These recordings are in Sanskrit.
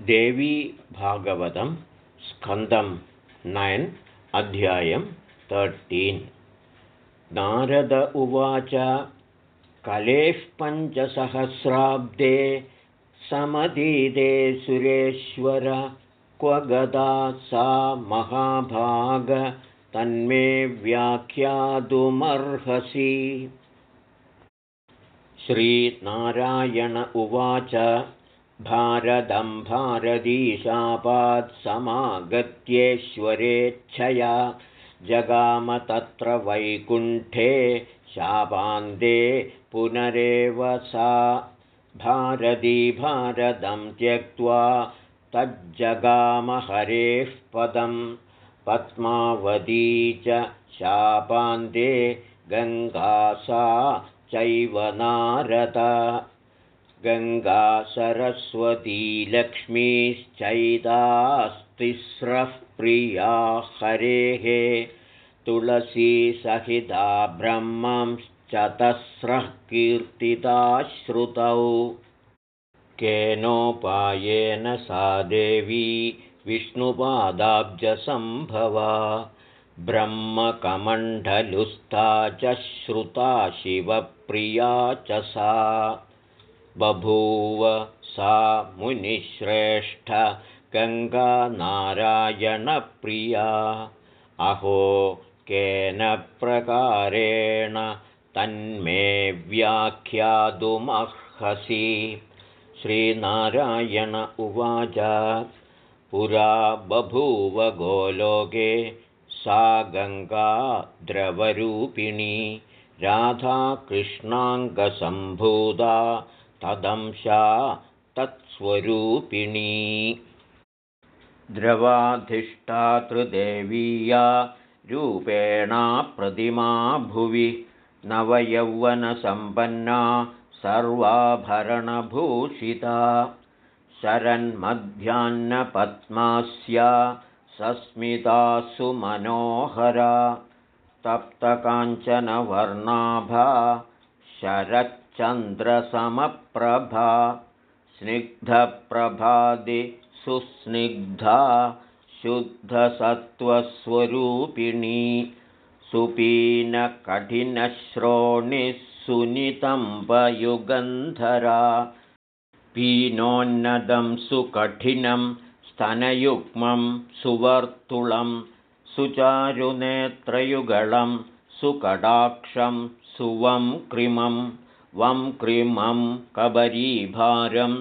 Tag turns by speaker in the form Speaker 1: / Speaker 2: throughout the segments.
Speaker 1: देवी भागवतं स्कन्दं नैन् अध्यायं तर्टीन् नारद उवाच कलेः पञ्चसहस्राब्दे समदीदे सुरेश्वर क्व गदा सा महाभाग तन्मे व्याख्यातुमर्हसि। श्रीनारायण उवाच भारतं समागत्येश्वरेच्छया जगाम तत्र वैकुण्ठे शापान्ते पुनरेव सा भारती भारतं त्यक्त्वा तज्जगामहरेः पदं पद्मावती च शापान्ते गङ्गा सा चैव नारद गङ्गा सरस्वती लक्ष्मीश्चैदास्तिस्रः प्रिया हरेः तुलसीसहिता ब्रह्मंश्चतस्रः कीर्तिता श्रुतौ केनोपायेन सा देवी विष्णुपादाब्जसम्भवा। ब्रह्मकमण्डलुस्था च श्रुता शिवप्रिया च सा बभूव सा मुनिश्रेष्ठ गङ्गानारायणप्रिया। अहो केन प्रकारेण तन्मे व्याख्यातुमर्हसि श्रीनारायण उवाच पुरा बभूव गोलोके सा गङ्गा द्रवरूपिणी राधाकृष्णाङ्गसम्भूता तदंशा तत्स्वरूपिणी। द्रवाधिष्ठातृदेवीया रूपेणा प्रतिमा भुवि। नवयौवनसम्पन्ना सर्वाभरणभूषिता। शरन्मध्याह्नपद्मास्या सस्मिता सुमनोहरा। तप्तकाञ्चनवर्णाभा शरत् चन्द्रसमप्रभा स्निग्धप्रभादि सुस्निग्धा शुद्धसत्त्वस्वरूपिणी सुपीनकठिनश्रोणिः सुनितम्बयुगन्धरा पीनोन्नदं सुकठिनं स्तनयुग्मं सुवर्तुलं सुचारुनेत्रयुगलं सुकटाक्षं सुवं कृमम् वं क्रीमं कबरीभारं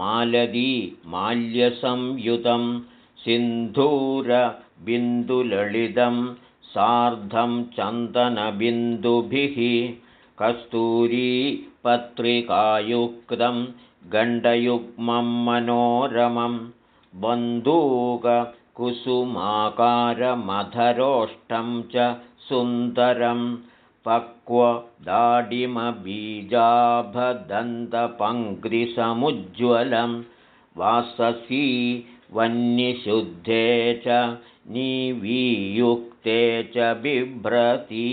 Speaker 1: मालदी माल्यसंयुतं सिन्धूरबिन्दुललितं सार्धं चन्दनबिन्दुभिः कस्तूरीपत्रिकायुक्तं गण्डयुग्मं मनोरमं बन्धूककुसुमाकारमधरोष्टं च सुन्दरम् पक्वदाडिमबीजाभदन्तपङ्क्तिसमुज्ज्वलं वाससी वह्निशुद्धे च निवीयुक्ते च बिभ्रती।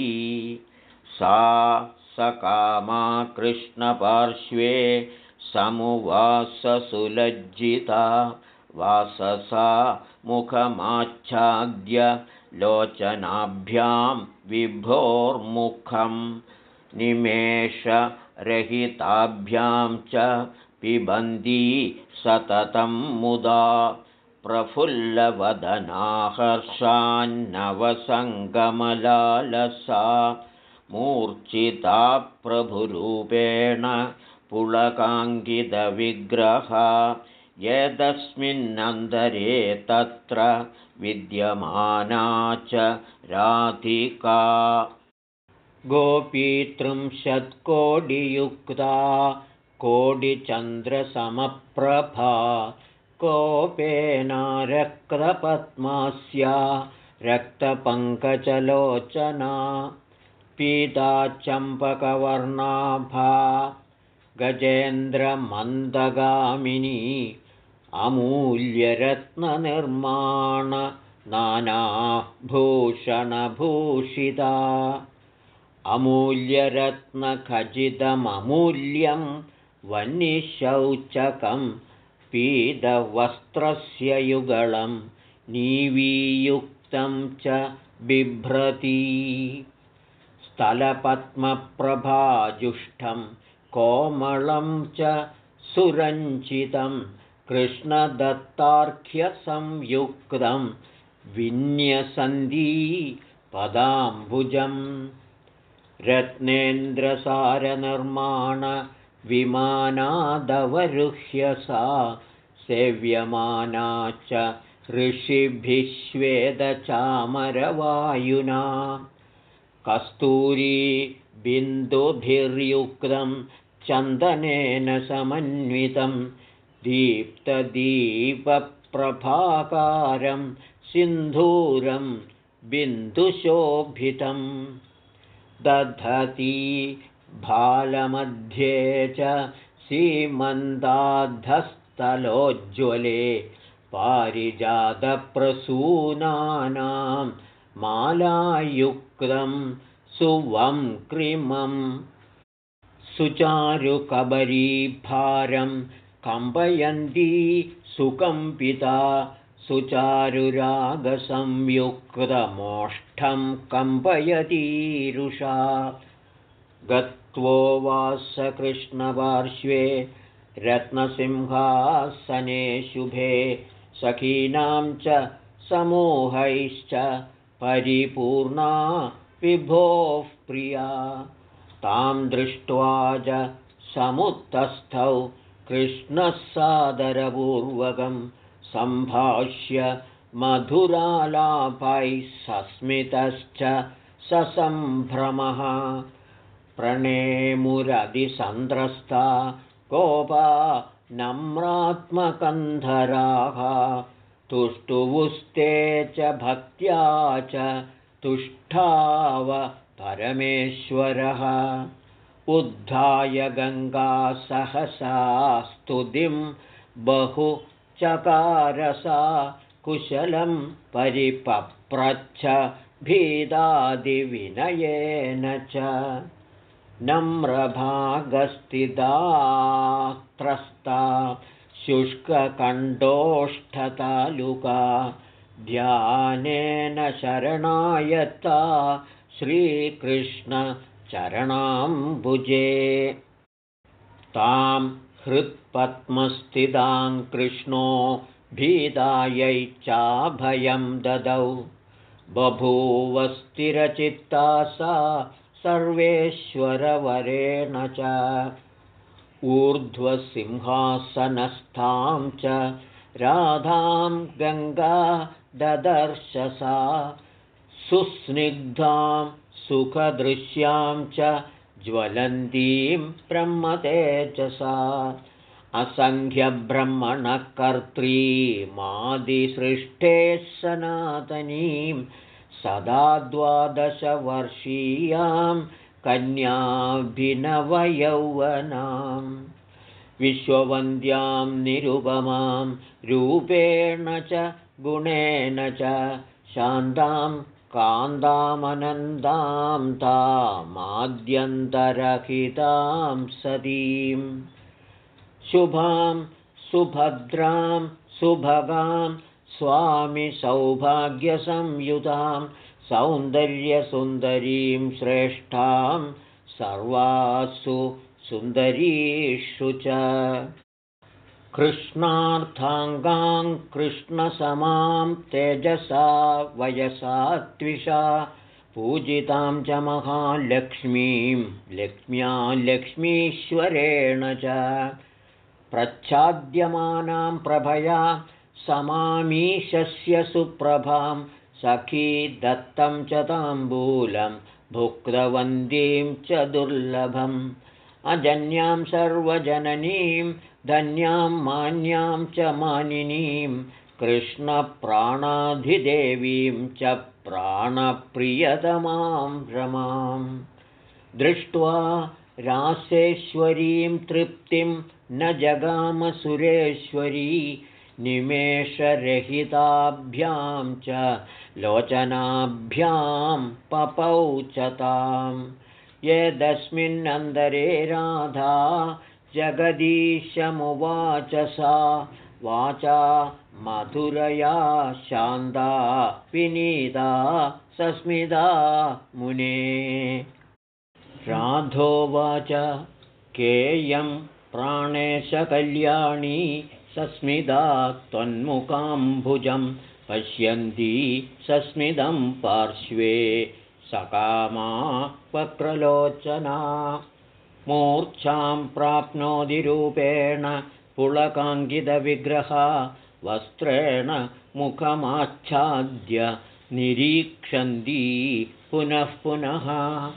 Speaker 1: सा सकामा कृष्णपार्श्वे समुवाससुलज्जिता। वाससा मुखमाच्छाद्य लोचनाभ्यां विभोर्मुखं निमेषरहिताभ्यां च पिबन्दी सततं मुदा प्रफुल्लवदनाहर्षान्नवसङ्गमलालसा मूर्च्छिता प्रभुरूपेण पुलकाङ्गितविग्रहा यदस्मिन्नन्तरे तत्र विद्यमाना च राधिका। गोपीतृंशत्कोटियुक्ता कोटिचन्द्रसमप्रभा कोपेनारक्तपद्मास्या रक्तपङ्कजलोचना पीता चम्पकवर्णाभा गजेन्द्रमन्दगामिनी अमूल्यरत्ननिर्माण नानाभूषणभूषिता। अमूल्यरत्नखचितममूल्यं वह्निशौचकं पीतवस्त्रस्य युगलं नीवीयुक्तं च बिभ्रती। स्थलपद्मप्रभाजुष्टं कोमलं च सुरञ्चितं कृष्णदत्तार्घ्यसंयुक्तं विन्यसन्धी पदाम्बुजम् रत्नेन्द्रसारनिर्माणविमानादवरुह्य सा सेव्यमाना च ऋषिभिश्वेदचामरवायुना कस्तूरी बिन्दुभिर्युक्तं चन्दनेन समन्वितं दीप्तदीपप्रभाकारं सिन्धूरं बिन्दुशोभितम् दधती भालमध्ये च सीमन्दाद्धस्थलोज्ज्वले पारिजातप्रसूनानां मालायुक्तं सुवं क्रिमं सुचारुकबरीभारं कम्पयन्ती सुकम्पिता सुचारुरागसंयुक्तमोष्ठं कम्पयतीरुषा गत्वोवासकृष्णपार्श्वे रत्नसिंहासने शुभे सखीनां च समूहैश्च परिपूर्णा विभोः प्रिया। तां दृष्ट्वा च समुत्तस्थौ कृष्णः सादरपूर्वकं सम्भाष्य मधुरालापैः सस्मितश्च ससम्भ्रमः। प्रणेमुरधिसन्द्रस्ता कोपा नम्रात्मकन्धराः। तुष्टुवुस्ते च भक्त्या च तुष्टाव परमेश्वरः उद्धाय गङ्गा सहसा स्तुतिं बहु चकारसा कुशलं परिपप्रच्छ भीदादिविनयेन च नम्रभागस्थितात्रस्ता शुष्ककण्ठोष्ठतालुका ध्यानेन शरणायत्ता श्रीकृष्णचरणाम्बुजे तां हृत्पद्मस्थितां कृष्णो भीतायै चाभयं ददौ। बभूवस्थिरचित्ता सा सर्वेश्वरवरेण च। ऊर्ध्वसिंहासनस्थां च राधां गङ्गा ददर्शसा सुस्निग्धां सुखदृश्यां च ज्वलन्तीं ब्रह्मतेजसा असङ्ख्यब्रह्मणकर्त्रीमादिसृष्टेः सनातनीं सदा द्वादशवर्षीयां कन्याभिनवयौवनां विश्ववन्द्यां निरुपमां रूपेण च गुणेन च शान्तां कान्तामनन्दां तामाद्यन्तरहितां सतीं। शुभां सुभद्रां सुभगां स्वामिसौभाग्यसंयुतां सौन्दर्यसुन्दरीं श्रेष्ठां सर्वासु सुन्दरीषु च कृष्णार्थाङ्गां कृष्णसमां तेजसा वयसा त्विषा पूजितां च महालक्ष्मीं लक्ष्म्या लक्ष्मीश्वरेण च। प्रच्छाद्यमानां प्रभया समामीशस्य सुप्रभां सखी दत्तं च ताम्बूलं भुक्तवन्दीं च दुर्लभम् अजन्यां सर्वजननीं धन्यां मान्यां च मानिनीं कृष्णप्राणाधिदेवीं च प्राणप्रियतमां रमां। दृष्ट्वा रासेश्वरीं तृप्तिं न जगामसुरेश्वरी निमेषरहिताभ्यां च लोचनाभ्यां पपौ च तां यदस्मिन्नन्तरे राधा जगदीशमुवाच सा वाचा मधुरया शान्ता विनीता सस्मिता मुने। राधोवाच केयं प्राणेशकल्याणी सस्मिता त्वन्मुखाम्भुजं पश्यन्ती सस्मितं पार्श्वे सकामा वक्रलोचना मूर्च्छां प्राप्नोतिरूपेण पुलकाङ्कितविग्रहा। वस्त्रेण मुखमाच्छाद्य निरीक्षन्ती पुनः पुनः।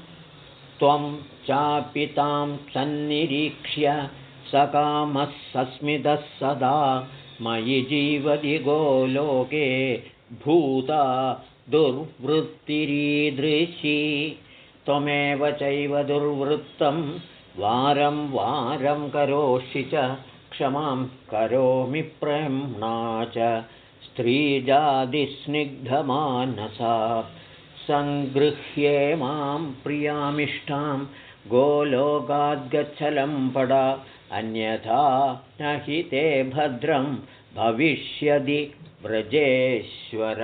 Speaker 1: त्वं चापि तां सन्निरीक्ष्य सकामः सस्मितः सदा। मयि जीवति गोलोके भूता दुर्वृत्तिरीदृशी त्वमेव चैव दुर्वृत्तं वारं वारं करोषि च क्षमां करोमि प्रेम्णा च स्त्रीजातिस्निग्धमानसा। सङ्गृह्ये मां प्रियामिष्टां गोलोकाद्गच्छलं पडा अन्यथा न हि ते भद्रं भविष्यदि व्रजेश्वर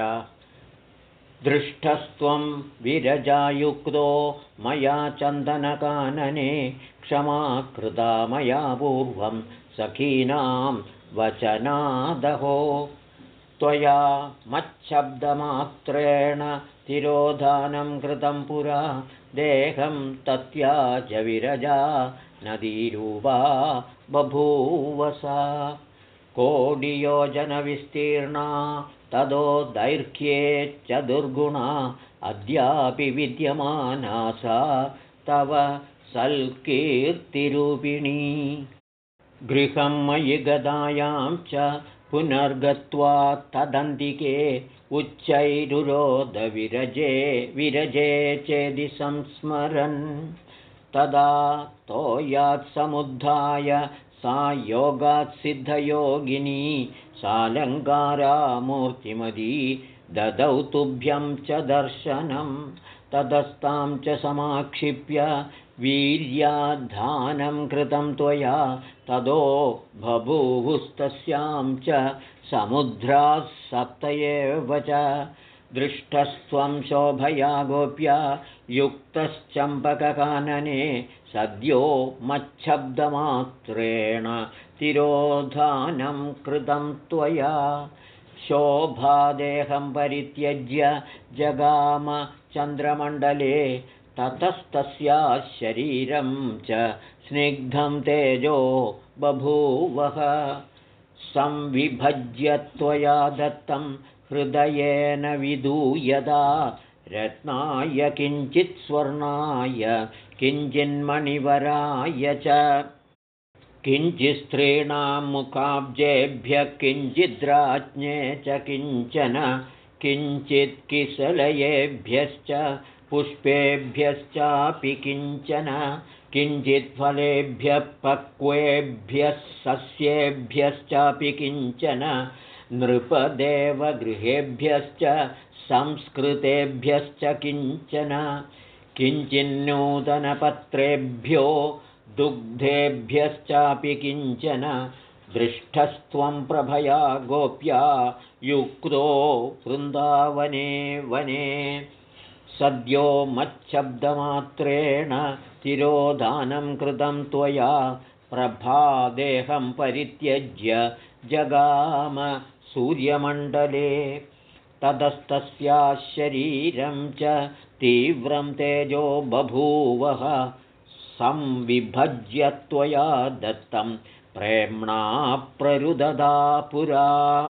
Speaker 1: दृष्टस्त्वं विरजायुक्तो मया चन्दनकानने क्षमा कृता मया पूर्वं सखीनां वचनादहो। त्वया मच्छब्दमात्रेण तिरोधानं कृतं पुरा देहं तत्याज विरजा नदीरूपा बभूवसा कोडियोजनविस्तीर्णा तदो दैर्घ्ये च दुर्गुणा अद्यापि विद्यमाना सा तव सल्कीर्तिरूपिणी। गृहं मयि गदायां च पुनर्गत्वा तदन्तिके उच्चैरुरोदविरजे विरजे चेदि संस्मरन्। तदा तोयात्समुद्धाय सा योगात्सिद्धयोगिनी सालङ्कारामूर्तिमदी ददौ तुभ्यं च दर्शनं तदस्तां च समाक्षिप्य वीर्याधानं कृतं त्वया तदो बभूवुस्तस्यां च समुद्राः सप्त एव च। दृष्टस्त्वं शोभया गोप्या युक्तश्चम्पककानने सद्यो मच्छब्दमात्रेण तिरोधानं कृतं त्वया। शोभादेहं परित्यज्य जगाम चन्द्रमण्डले ततस्तस्या शरीरं च स्निग्धं तेजो बभूवः। संविभज्य त्वया दत्तं हृदयेन विधूयदा रत्नाय किञ्चित् स्वर्णाय किञ्चिन्मणिवराय च। किञ्चित्स्त्रीणां मुखाब्जेभ्यः किञ्चिद्राज्ञे च किञ्चन किञ्चित् किसलयेभ्यश्च पुष्पेभ्यश्चापि किञ्चन किञ्चित्फलेभ्यः पक्वेभ्यः सस्येभ्यश्चापि किञ्चन नृपदेवगृहेभ्यश्च संस्कृतेभ्यश्च किञ्चन किञ्चिन्नूतनपत्रेभ्यो दुग्धेभ्यश्चापि किञ्चन दृष्टस्त्वं प्रभया गोप्या युक्तो वृन्दावने वने। सद्यो मच्छब्दमात्रेण तिरोधानं कृतं त्वया प्रभादेहं परित्यज्य जगाम सूर्यमण्डले ततस्तस्या शरीरं च तीव्रं तेजो बभूवः संविभज्य त्वया दत्तं प्रेम्णा प्ररुददा पुरा।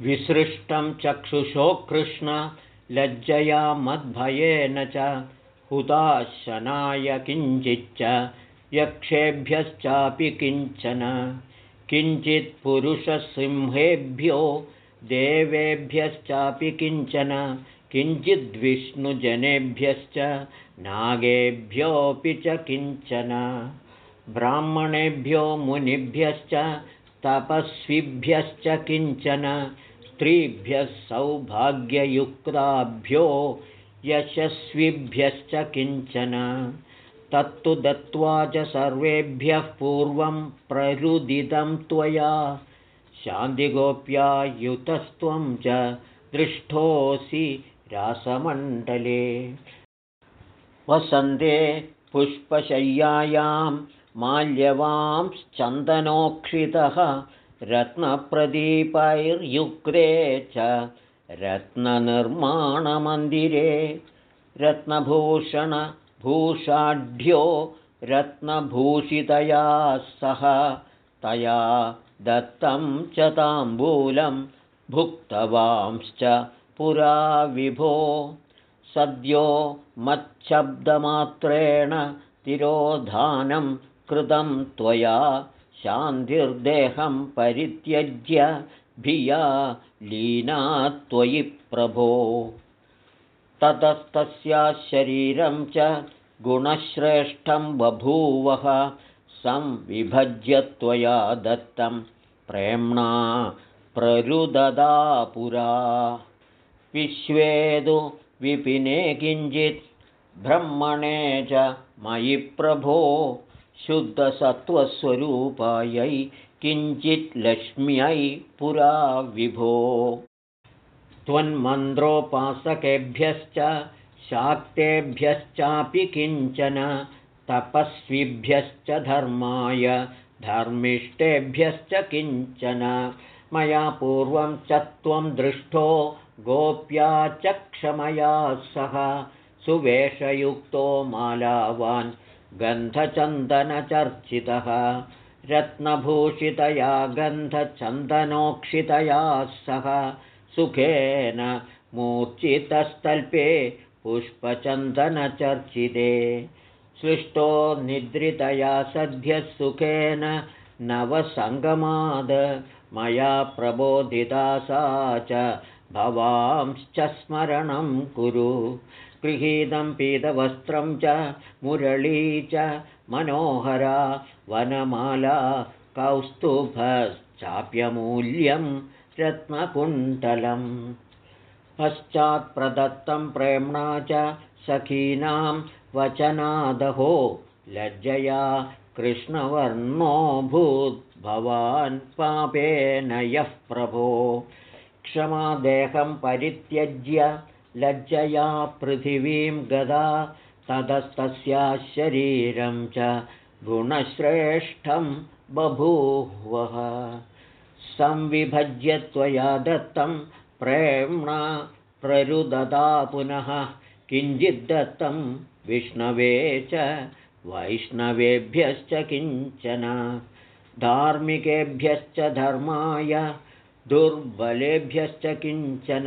Speaker 1: विसृष्टं चक्षुषो कृष्ण लज्जया मद्भयेन च हुताशनाय किञ्चिच्च यक्षेभ्यश्चापि किञ्चन। किञ्चित्पुरुषसिंहेभ्यो देवेभ्यश्चापि किञ्चन किञ्चिद्विष्णुजनेभ्यश्च नागेभ्योऽपि च किञ्चन। ब्राह्मणेभ्यो मुनिभ्यश्च तपस्विभ्यश्च किञ्चन स्त्रीभ्यः सौभाग्ययुक्ताभ्यो यशस्विभ्यश्च किञ्चन। तत्तु दत्त्वा च सर्वेभ्यः पूर्वं प्ररुदितं त्वया शान्तिगोप्यायुतस्त्वं च दृष्टोऽसि रासमण्डले। वसन्ते पुष्पशय्यायां माल्यवांश्चन्दनोक्षितः रत्नप्रदीपैर्युक्ते च रत्ननिर्माणमन्दिरे। रत्नभूषणभूषाढ्यो रत्नभूषितया सह तया दत्तं च ताम्बूलं भुक्तवांश्च पुरा विभो। सद्यो मच्छब्दमात्रेण तिरोधानं कृतं त्वया शान्तिर्देहं परित्यज्य भिया लीना त्वयि प्रभो। ततस्तस्या शरीरं च गुणश्रेष्ठं बभूवः संविभज्य त्वया दत्तं। प्रेम्णा प्ररुददा पुरा। विश्वेदु विपिने किञ्चित् ब्रह्मणे च मयि प्रभो। शुद्धसत्त्वस्वरूपायै किञ्चित् लक्ष्म्यै पुरा विभो। त्वन्मन्त्रोपासकेभ्यश्च शाक्तेभ्यश्चापि किञ्चन तपस्विभ्यश्च धर्माय धर्मिष्ठेभ्यश्च किञ्चन। मया पूर्वं च त्वं दृष्टो गोप्या च क्षमया सह। सुवेषयुक्तो मालावान् गन्धचन्दनचर्चितः। रत्नभूषितया गन्धचन्दनोक्षितया सह। सुखेन मूर्छितस्तल्पे पुष्पचन्दनचर्चिते सृष्टो निद्रितया सद्यः सुखेन नवसङ्गमाद मया प्रबोधिता सा च भवांश्च स्मरणं कुरु। गृहीतं पीतवस्त्रं च मुरळी च मनोहरा वनमाला कौस्तुभश्चाप्यमूल्यं रत्नकुण्डलम् पश्चात्प्रदत्तं प्रेम्णा च सखीनां वचनादहो। लज्जया भवान् पापेन यः प्रभो। क्षमादेहं परित्यज्य लज्जया पृथिवीं गदा ततस्तस्या शरीरं च गुणश्रेष्ठं बभूवः। संविभज्य त्वया दत्तं प्रेम्णा प्ररुददा पुनः किञ्चिद्दत्तं विष्णवे च वैष्णवेभ्यश्च किञ्चन धार्मिकेभ्यश्च धर्माय दुर्बलेभ्यश्च किञ्चन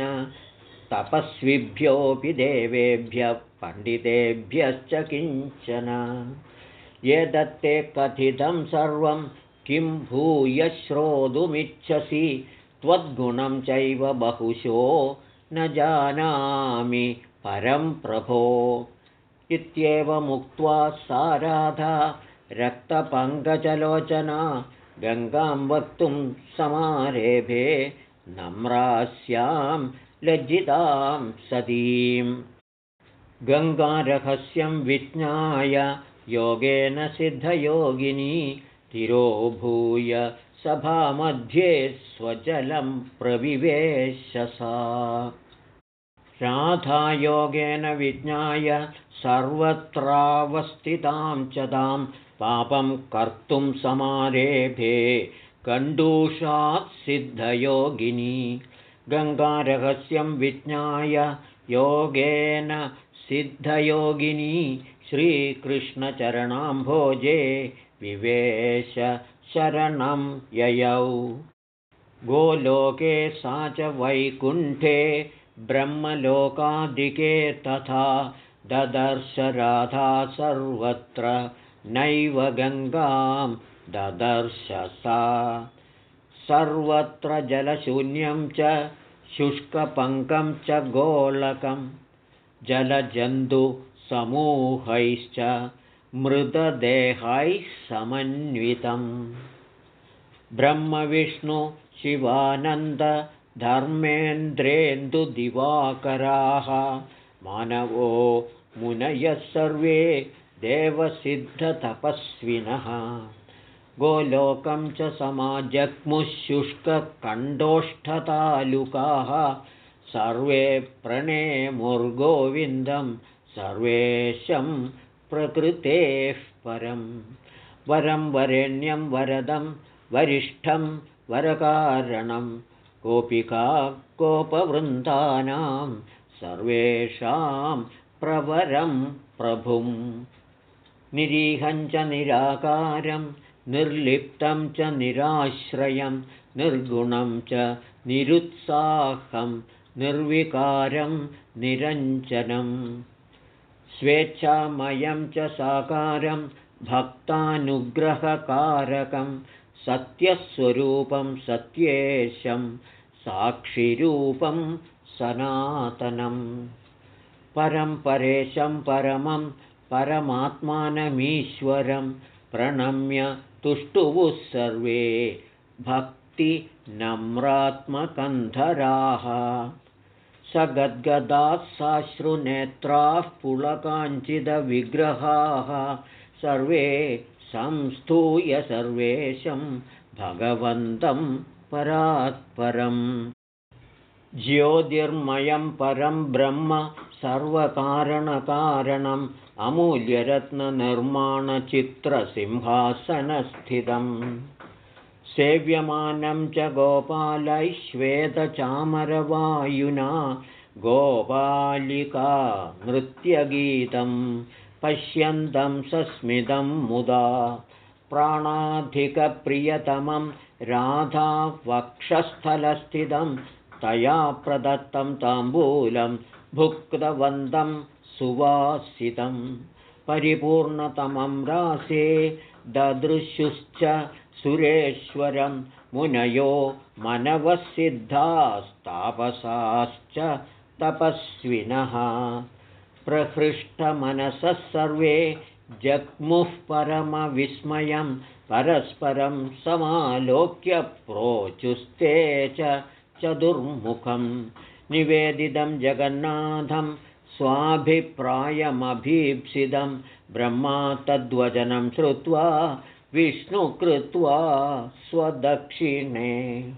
Speaker 1: तपस्विभ्योऽपि देवेभ्यः पण्डितेभ्यश्च किञ्चन। ये दत्ते कथितं सर्वं किं भूय श्रोतुमिच्छसि त्वद्गुणं चैव बहुशो न जानामि परं प्रभो इत्येवमुक्त्वा सा राधा रक्तपङ्कजलोचना गङ्गां वक्तुं समारेभे नम्रास्यां लज्जितां सतीं गङ्गारहस्यं विज्ञाय योगेन सिद्धयोगिनी तिरोभूय सभामध्ये स्वजलं प्रविवेशसा। राधायोगेन विज्ञाय सर्वत्रावस्थितां च तां पापं कर्तुं समारेभे कण्डूषात् सिद्धयोगिनी। गङ्गारहस्यं विज्ञाय योगेन सिद्धयोगिनी श्रीकृष्णचरणाम्भोजे विवेश शरणं ययौ। गोलोके सा च वैकुण्ठे ब्रह्मलोकादिके तथा ददर्शराधा सर्वत्र नैव गङ्गां ददर्श सा सर्वत्र जलशून्यं च शुष्कपङ्कं च गोलकं। जलजन्तुसमूहैश्च मृतदेहैः समन्वितम्। ब्रह्मविष्णुशिवानन्दधर्मेन्द्रेन्दुदिवाकराः मानवो मुनयः सर्वे देवसिद्धतपस्विनः। गोलोकं च समाजग्मुशुष्ककण्डोष्ठतालुकाः सर्वे प्रणेमुर्गोविन्दं सर्वेशं प्रकृतेः परं वरं वरेण्यं वरदं वरिष्ठं वरकारणं। गोपिका गोपवृन्दानां सर्वेषां प्रवरं प्रभुं निरीहं च निराकारं निर्लिप्तं च निराश्रयं निर्गुणं च निरुत्साहं निर्विकारं निरञ्जनं। स्वेच्छामयं च साकारं भक्तानुग्रहकारकं सत्यस्वरूपं सत्येशं साक्षिरूपं सनातनं परं परेशं परमं परमात्मानमीश्वरं प्रणम्य तुष्टुवुः सर्वे भक्तिनम्रात्मकन्धराः। सगद्गदाः साश्रुनेत्राः पुलकाञ्चिदविग्रहाः। सर्वे संस्तूय सर्वेशं भगवन्तं परात्परम्। ज्योतिर्मयं परं ब्रह्म सर्वकारणकारणम् अमूल्यरत्ननिर्माणचित्रसिंहासनस्थितम्। सेव्यमानं च गोपालैश्वेतचामरवायुना गोपालिका नृत्यगीतं पश्यन्तं सस्मितं मुदा प्राणाधिकप्रियतमं राधावक्षस्थलस्थितं तया प्रदत्तं ताम्बूलं भुक्तवन्तं सुवासितं। परिपूर्णतमं रासे ददृशुश्च सुरेश्वरं मुनयो मनवसिद्धास्तापसाश्च तपस्विनः। प्रहृष्टमनसः सर्वे जग्मुः परमविस्मयं परस्परं समालोक्य प्रोचुस्ते च चतुर्मुखं निवेदितं जगन्नाथं स्वाभिप्रायमभीप्सितं ब्रह्मा तद्वचनं श्रुत्वा विष्णुकृत्वा स्वदक्षिणे।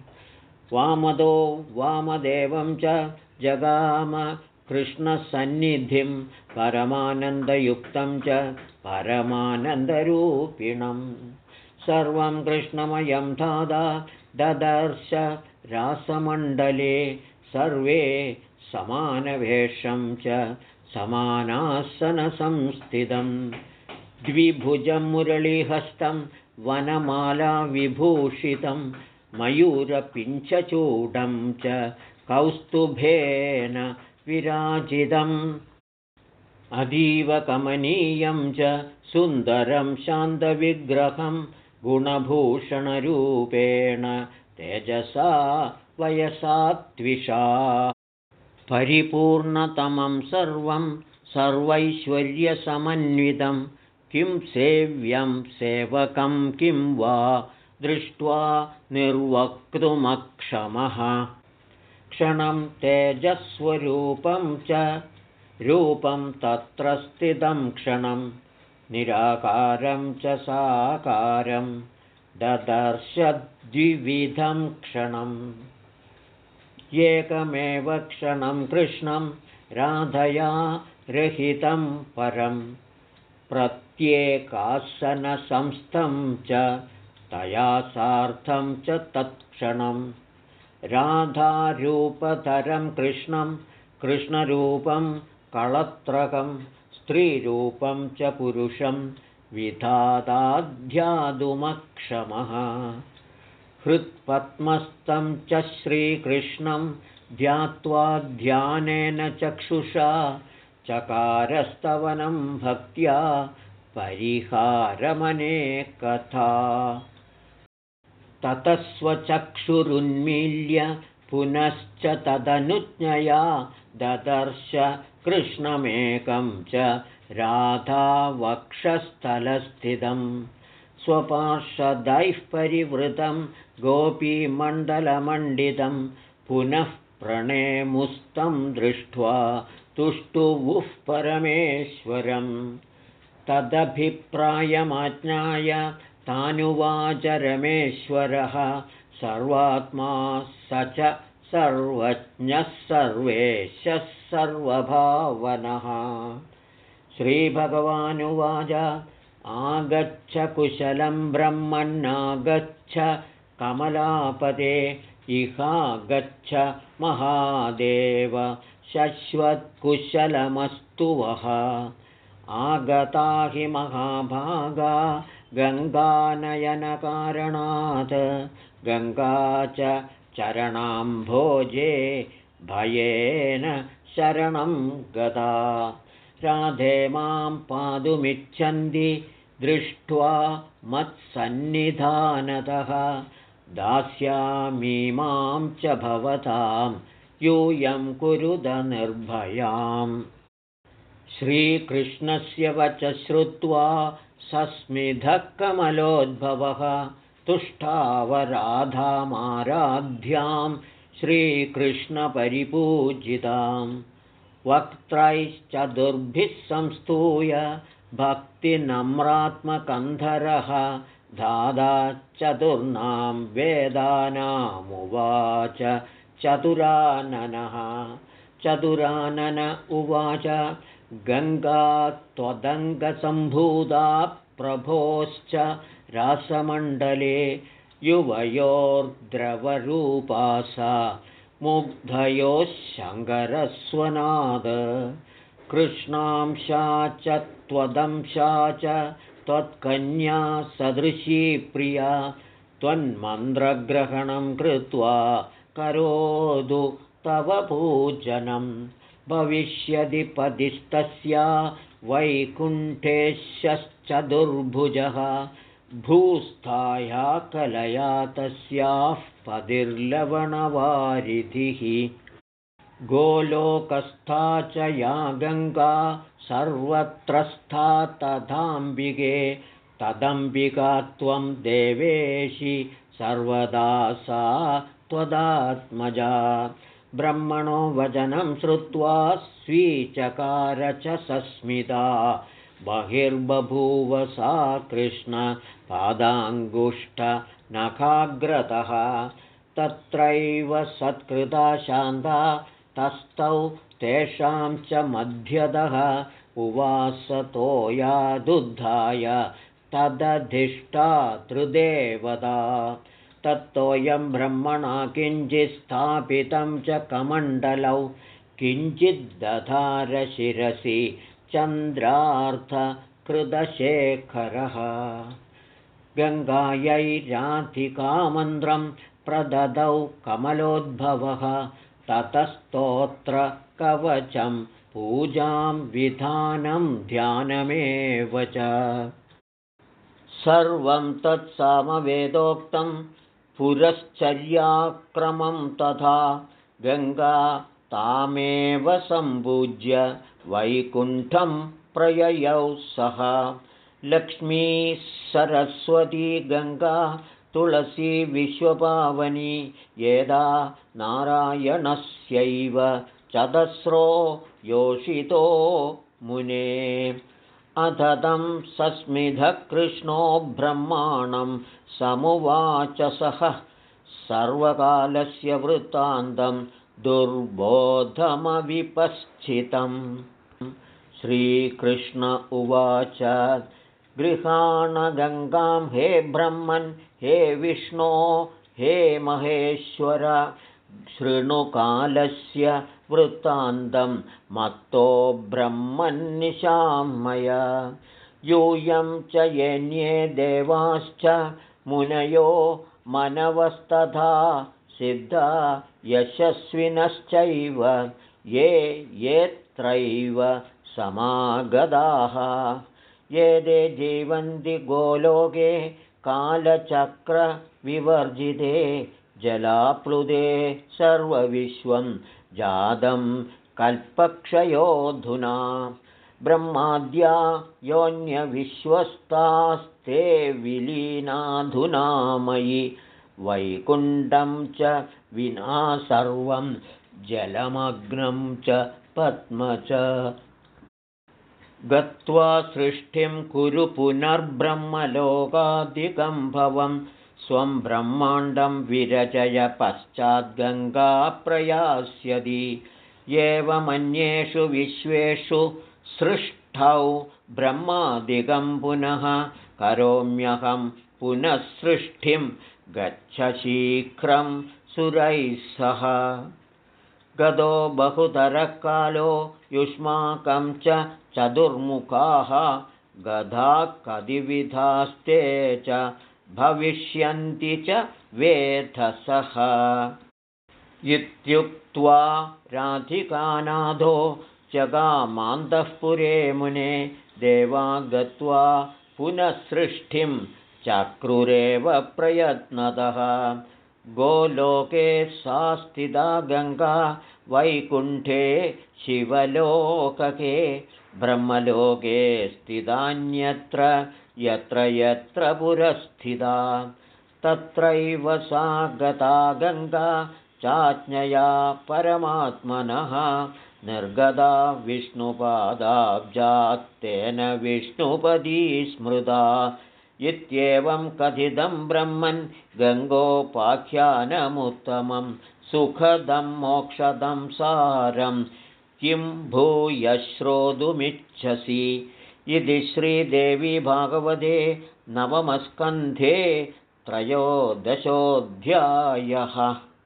Speaker 1: वामदो वामदेवं च जगाम कृष्णसन्निधिं परमानन्दयुक्तं च परमानन्दरूपिणं सर्वं कृष्णमयं धादा ददर्श रासमण्डले सर्वे समानवेषं च समानासनसंस्थितम् द्विभुजं मुरळीहस्तं वनमालाविभूषितं मयूरपिञ्चचूडं च कौस्तुभेन विराजितम्। अतीवकमनीयं च सुन्दरं शान्तविग्रहं गुणभूषणरूपेण तेजसा वयसात्विषा परिपूर्णतमं सर्वं सर्वैश्वर्यसमन्वितं। किं सेव्यं सेवकं किं वा दृष्ट्वा निर्वक्तुमक्षमः। क्षणं तेजस्वरूपं च रूपं तत्र स्थितं क्षणं निराकारं च साकारं ददर्शद्विविधं क्षणम् एकमेव क्षणं कृष्णं राधया रहितं परम् प्रत्येकासनसंस्थं च तया सार्धं च तत्क्षणं। राधारूपधरं कृष्णं कृष्णरूपं कळत्रकं स्त्रीरूपं च पुरुषं। विधाताध्यातुमक्षमः हृत्पद्मस्तं च श्रीकृष्णं ध्यात्वा ध्यानेन चक्षुषा चकारस्तवनं भक्त्या परिहारमनेकथा ततस्वचक्षुरुन्मील्य पुनश्च तदनुज्ञया ददर्श कृष्णमेकं च राधावक्षस्थलस्थितं स्वपार्षदैः परिवृतं गोपीमण्डलमण्डितं पुनः प्रणेमुस्तं दृष्ट्वा तुष्टुवुः परमेश्वरं तदभिप्रायमाज्ञाय तानुवाच रमेश्वरः सर्वात्मा स च सर्वज्ञः सर्वेशः सर्वभावनः। श्रीभगवानुवाच आगच्छ कुशलं ब्रह्मन्नागच्छ कमलापदे इहागच्छ महादेव शश्वत्कुशलमस्तु वः आगता हि महाभागा गङ्गानयनकारणात्। गङ्गा च चरणाम्भोजे भयेन शरणं गता राधे मां पातुमिच्छन्ति दृष्ट्वा मत्सन्निधानतः दास्यामीमां च भवतां यूयं कुरुदनिर्भयाम् श्रीकृष्णस्य वच श्रुत्वा सस्मिधः कमलोद्भवः तुष्टावराधामाराध्यां श्रीकृष्णपरिपूजिताम्। वक्त्रैश्च दुर्भिः संस्तूय भक्तिनम्रात्मकन्धरः दादा चतुर्णां वेदानामुवाच चतुराननः। चतुरानन उवाच गङ्गा त्वदङ्गसम्भूता प्रभोश्च रासमण्डले युवयोर्द्रवरूपा सा। मुग्धयोः शङ्करस्वनाद कृष्णांशा च त्वदंशा च त्वत्कन्या सदृशी प्रिया त्वन्मन्त्रग्रहणं कृत्वा करोतु तव पूजनं। भविष्यदि पदिस्तस्या वैकुण्ठेश्यश्च दुर्भुजः भूस्थाया कलया तस्याः पदिर्लवणवारिधिः गोलोकस्था च या गङ्गा सर्वत्रस्था तथाम्बिके तदम्बिका त्वं देवेशि सर्वदा सा त्वदात्मजा। ब्रह्मणो वचनं श्रुत्वा स्वीचकार च सस्मिता। बहिर्बभूव सा कृष्णपादाङ्गुष्ठनखाग्रतः तत्रैव सत्कृता शान्ता तस्थौ तेषां च मध्यतः उवासतोयादुद्धाय तदधिष्ठा त्रिदेवता। तत्तोऽयं ब्रह्मणा किञ्चित् स्थापितं च कमण्डलौ। किञ्चिद्दधारशिरसि चन्द्रार्थकृतशेखरः गङ्गायै प्रददौ कमलोद्भवः ततस्तोत्र कवचं पूजां विधानं ध्यानमेव च। सर्वं तत्सामवेदोक्तं पुरश्चर्याक्रमं तथा गङ्गा तामेव सम्पूज्य वैकुण्ठं प्रययौ सः लक्ष्मी सरस्वती गङ्गा तुलसी विश्वपावनी यदा नारायणस्यैव चतस्रो योषितो मुने। अधतं सस्मिधः कृष्णो ब्रह्माणं समुवाच सः। सर्वकालस्य वृत्तान्तं दुर्बोधमविपस्थितम् श्रीकृष्ण उवाच गृहाणगङ्गां हे ब्रह्मन् हे विष्णो हे महेश्वर शृणुकालस्य वृत्तान्तं मत्तो ब्रह्मन्निशामय। यूयं च येन्ये देवाश्च मुनयो मनवस्तथा सिद्धा यशस्विनश्चैव ये येत्रैव समागताः। ये ते जीवन्ति गोलोके कालचक्रविवर्जिते जलाप्लुदे सर्वविश्वं जातं कल्पक्षयोऽधुना। ब्रह्माद्या योऽन्यविश्वस्तास्ते विलीनाधुना मयि वैकुण्ठं च विना सर्वं जलमग्नं च पद्म च गत्वा सृष्टिं कुरु पुनर्ब्रह्मलोकादिकं भवं स्वं ब्रह्माण्डं विरचय पश्चाद्गङ्गा प्रयास्यति। एवमन्येषु विश्वेषु सृष्टौ ब्रह्मादिकं पुनः करोम्यहं पुनः सृष्टिं गच्छ शीघ्रं सुरैः सह गतो बहुतरकालो युष्माकं च चतुर्मुखाः गधा कतिविधास्ते च भविष्यन्ति च वेधसः। इत्युक्त्वा राधिकानाथो जगामान्तःपुरे मुने देवा गत्वा पुनः सृष्टिं चक्रुरेव प्रयत्नतः गोलोके सा स्थिता गङ्गा वैकुण्ठे शिवलोकके ब्रह्मलोके स्थितान्यत्र यत्र यत्र पुरस्थिता। तत्रैव सा गता गङ्गा चाज्ञया परमात्मनः निर्गदा विष्णुपादाब्जात्तेन विष्णुपदी स्मृता इत्येवं कथितं ब्रह्मन् गङ्गोपाख्यानमुत्तमं सुखदं मोक्षदं सारं किं भूय श्रोतुमिच्छसि इति श्रीदेवी भागवते नवमस्कन्धे त्रयोदशोऽध्यायः